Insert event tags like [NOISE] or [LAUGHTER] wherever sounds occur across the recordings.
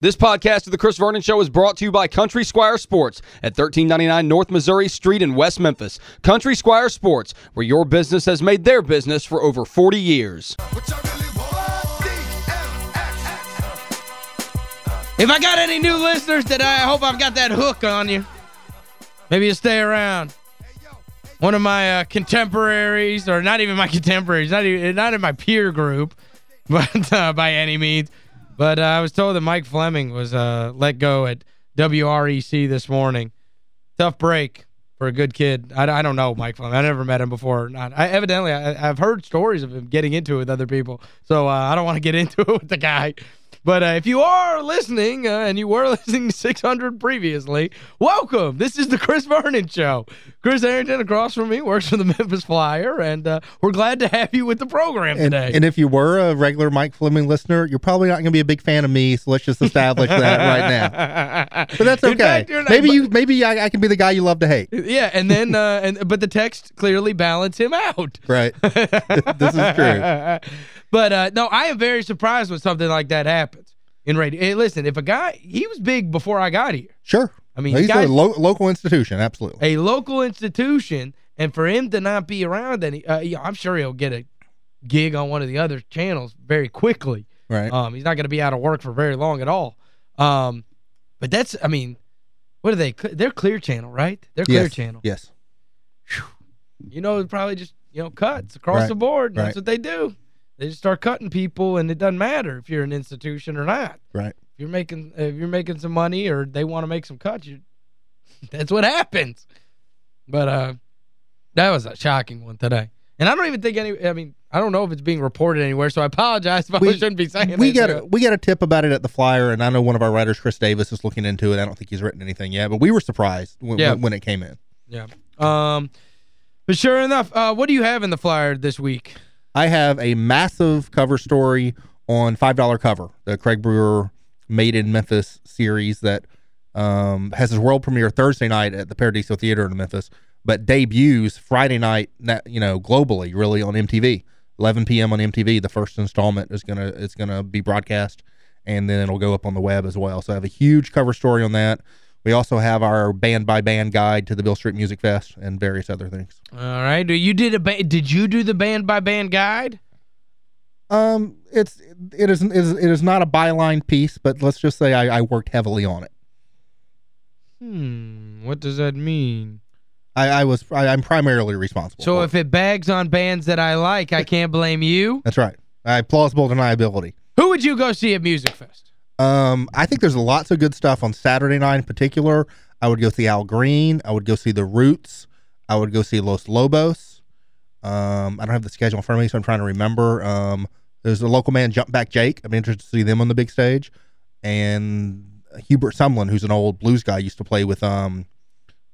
This podcast of The Chris Vernon Show is brought to you by Country Squire Sports at 1399 North Missouri Street in West Memphis. Country Squire Sports, where your business has made their business for over 40 years. If I got any new listeners today, I hope I've got that hook on you. Maybe you stay around. One of my uh, contemporaries, or not even my contemporaries, not even not in my peer group, [LAUGHS] but uh, by any means, but uh, I was told that Mike Fleming was uh, let go at WREC this morning. Tough break for a good kid. I, I don't know Mike Fleming. I never met him before. Not, I, evidently, I, have heard stories of him getting into it with other people, so uh, I don't want to get [LAUGHS] into it with the guy. But uh, if you are listening, uh, and you were [LAUGHS] listening to 600 previously, welcome. This is the Chris Vernon Show. Chris Herrington across from me works for the [LAUGHS] Memphis Flyer, and uh, we're glad to have you with the program today. And, and, if you were a regular Mike Fleming listener, you're probably not going to be a big fan of me, so let's just establish that right now. [LAUGHS] But that's okay. Fact, maybe you, maybe I, I, can be the guy you love to hate. Yeah, and then, uh, and but the text clearly balance him out. Right. this is true. But uh, no, I am very surprised when something like that happens in radio. Hey, listen, if a guy, he was big before I got here. Sure. I mean, he's guys, a lo local institution, absolutely. A local institution, and for him to not be around, then uh, I'm sure he'll get a gig on one of the other channels very quickly. Right. Um, he's not going to be out of work for very long at all. Um, but that's, I mean, what are they? They're Clear Channel, right? They're Clear yes. Channel. Yes. Whew. You know, probably just, you know, cuts across right. the board. That's right. what they do. They just start cutting people, and it doesn't matter if you're an institution or not. Right. If you're making if you're making some money or they want to make some cuts, you [LAUGHS] that's what happens. But uh that was a shocking one today. And I don't even think any I mean, I don't know if it's being reported anywhere, so I apologize if we, I shouldn't be saying we got a, we got a tip about it at the Flyer, and I know one of our writers, Chris Davis, is looking into it. I don't think he's written anything yet, but we were surprised when, yeah. when it came in. Yeah. Um, but sure enough, uh, what do you have in the Flyer this week? I have a massive cover story on $5 cover, the Craig Brewer Made in Memphis series that um, has its world premiere Thursday night at the Paradiso Theater in Memphis, but debuts Friday night, you know, globally, really on MTV. 11 p.m. on MTV, the first installment is gonna it's gonna be broadcast, and then it'll go up on the web as well. So I have a huge cover story on that. We also have our band by band guide to the Beale Street Music Fest and various other things. All right. You did a did you do the band by band guide? Um, it's it is it is it is not a byline piece, but let's just say I, I worked heavily on it. Hmm. What does that mean? I, I was I, am primarily responsible. So if it bags on bands that I like, I can't blame you? That's right. I have plausible deniability. Who would you go see at Music Fest? Um, I think there's lots of good stuff on Saturday night in particular. I would go see Al Green. I would go see The Roots. I would go see Los Lobos. Um, I don't have the schedule in front of me, so I'm trying to remember. Um, there's a local man, Jump Back Jake. I'm interested to see them on the big stage. And Hubert Sumlin, who's an old blues guy, used to play with um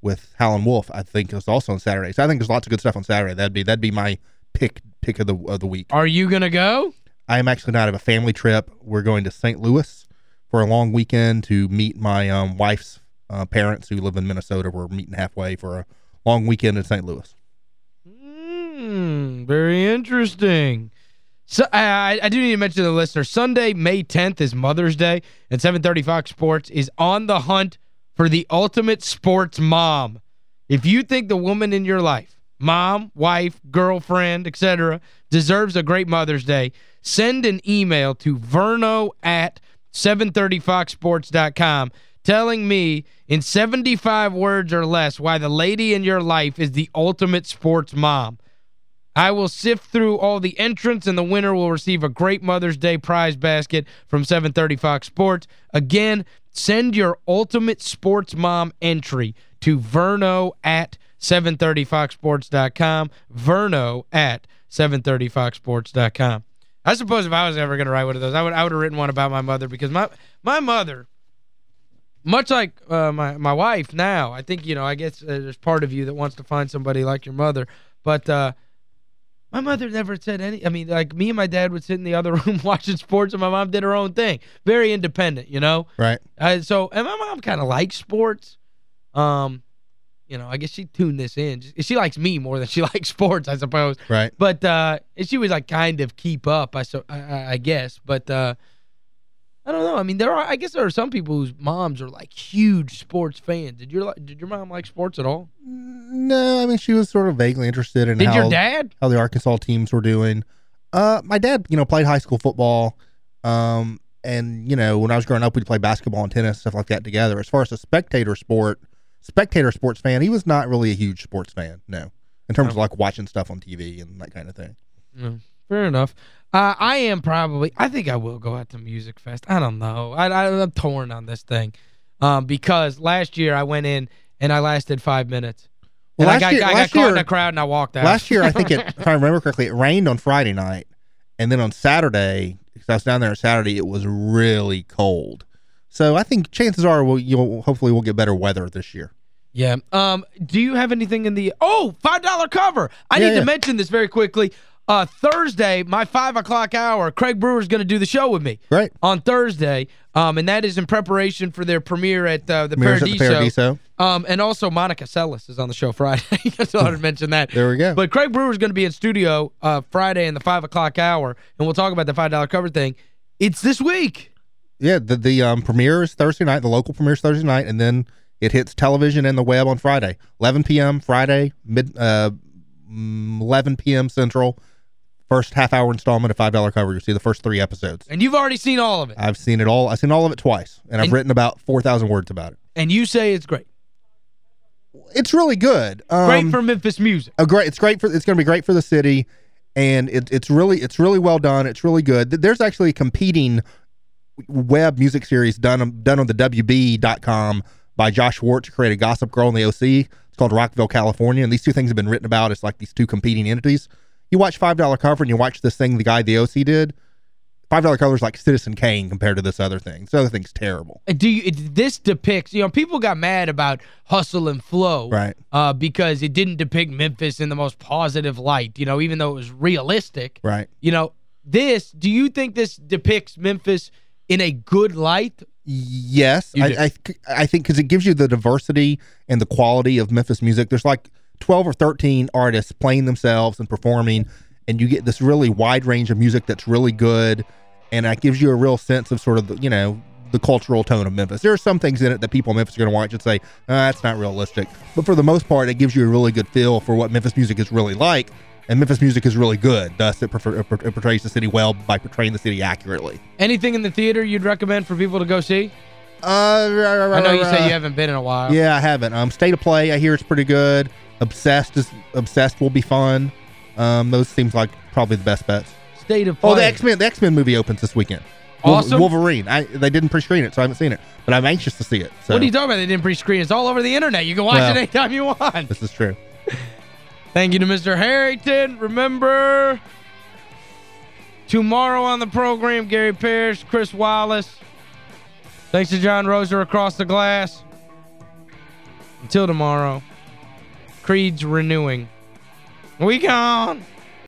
with Howlin' Wolf. I think is also on Saturday. So I think there's lots of good stuff on Saturday. That'd be that'd be my pick pick of the of the week. Are you gonna go? I am actually not I have a family trip. We're going to St. Louis for a long weekend to meet my um, wife's uh, parents who live in Minnesota. We're meeting halfway for a long weekend in St. Louis. Mm, very interesting. So I, I do need to mention to the listener, Sunday, May 10th is Mother's Day, and 730 Fox Sports is on the hunt for the ultimate sports mom. If you think the woman in your life, mom, wife, girlfriend, etc., deserves a great Mother's Day, send an email to verno at 730foxsports.com telling me in 75 words or less why the lady in your life is the ultimate sports mom. I will sift through all the entrants and the winner will receive a great Mother's Day prize basket from 730 Fox Sports. Again, send your ultimate sports mom entry to verno at 730foxsports.com, verno at 730foxsports.com. I suppose if I was ever going to write one of those, I would I would have written one about my mother because my my mother, much like uh, my my wife now, I think, you know, I guess uh, there's part of you that wants to find somebody like your mother, but uh, my mother never said any, I mean, like me and my dad would sit in the other [LAUGHS] room watching sports and my mom did her own thing. Very independent, you know? Right. Uh, so, and my mom kind of likes sports. Um, you know, I guess she tuned this in. She likes me more than she [LAUGHS] likes sports, I suppose. Right. But uh, she was like kind of keep up, I so I, I guess. But uh, I don't know. I mean, there are I guess there are some people whose moms are like huge sports fans. Did your did your mom like sports at all? No, I mean, she was sort of vaguely interested in Did how, your dad? how the Arkansas teams were doing. Uh, my dad, you know, played high school football. Um, and, you know, when I was growing up, we'd play basketball and tennis, and stuff like that together. As far as a spectator sport, spectator sports fan, he was not really a huge sports fan, no. In terms of like watching stuff on TV and that kind of thing. No. Fair enough. Uh, I am probably, I think I will go out to Music Fest. I don't know. I, I, I'm torn on this thing. Um, because last year I went in and I lasted five minutes. Well, and I last got, year- I got last caught in year- a crowd and I walked out. Last year, I think it, [LAUGHS] if I remember correctly, it rained on Friday night, and then on Saturday, because I was down there on Saturday, it was really cold. So I think chances are we'll, you'll hopefully we'll get better weather this year. Yeah. Um. Do you have anything in the... Oh, $5 cover. I Yeah, need yeah. to mention this very quickly. Uh, Thursday, my 5 o'clock hour, Craig Brewer's going to do the show with me. Right. On Thursday, um, and that is in preparation for their premiere at uh, the Premieres at the Paradiso. Paradiso. Um, and also Monica Seles is on the show Friday. [LAUGHS] I wanted to mention that. There we go. But Craig Brewer's going to be in studio uh, Friday in the 5 o'clock hour, and we'll talk about the $5 cover thing. It's this week. Yeah, the the um, premiere is Thursday night. The local premiere is Thursday night, and then it hits television and the web on Friday. 11 p.m. Friday, mid uh, mm, 11 p.m. Central. First half hour installment of $5 cover. You'll see the first three episodes. And you've already seen all of it. I've seen it all. I've seen all of it twice, and I've written about 4,000 words about it. And you say it's great. It's really good. Um, Great for Memphis music. a great it's great for it's going to be great for the city and it, it's really it's really well done it's really good there's actually a competing web music series done on- done on the wb.com by Josh Schwartz who created Gossip Girl and the OC it's called Rockville California and these two things have been written about It's like these two competing entities you watch $5 cover and you watch this thing the guy the OC did $5 cover is like Citizen Kane compared to this other thing this other thing's terrible Do you, this depicts, you know, people got mad about Hustle and Flow. Right. Uh, because it didn't depict Memphis in the most positive light, you know, even though it was realistic. right You know, this, do you think this depicts Memphis in a good light? Yes, I. I, th- I think because it gives you the diversity and the quality of Memphis music. There's like 12 or 13 artists playing themselves and performing, and you get this really wide range of music that's really good, and that gives you a real sense of sort of, the, you know, the cultural tone of Memphis. There are some things in it that people in Memphis are going to watch and say, "Ah, that's not realistic. But for the most part, it gives you a really good feel for what Memphis music is really like, and Memphis music is really good. Thus, it, it portrays the city well by portraying the city accurately. Anything in the theater you'd recommend for people to go see? Uh, I know you say you haven't been in a while. Yeah, I haven't. Um, State of Play, I hear it's pretty good. Obsessed is Obsessed will be fun. Um, those seems like probably the best bets. State of play. Oh, the X Men, the X Men movie opens this weekend. Awesome. Wolverine. I they didn't pre-screen it, so I haven't seen it, but I'm anxious to see it. So What are you talking about? They didn't pre-screen. It's all over the internet. You can watch Well. it anytime you want. this is true. Thank you to Mr. Herrington. Remember, tomorrow on the program, Gary Parrish, Chris Wallace. Thanks to John Roser across the glass. Until tomorrow, Creed's renewing. We gone.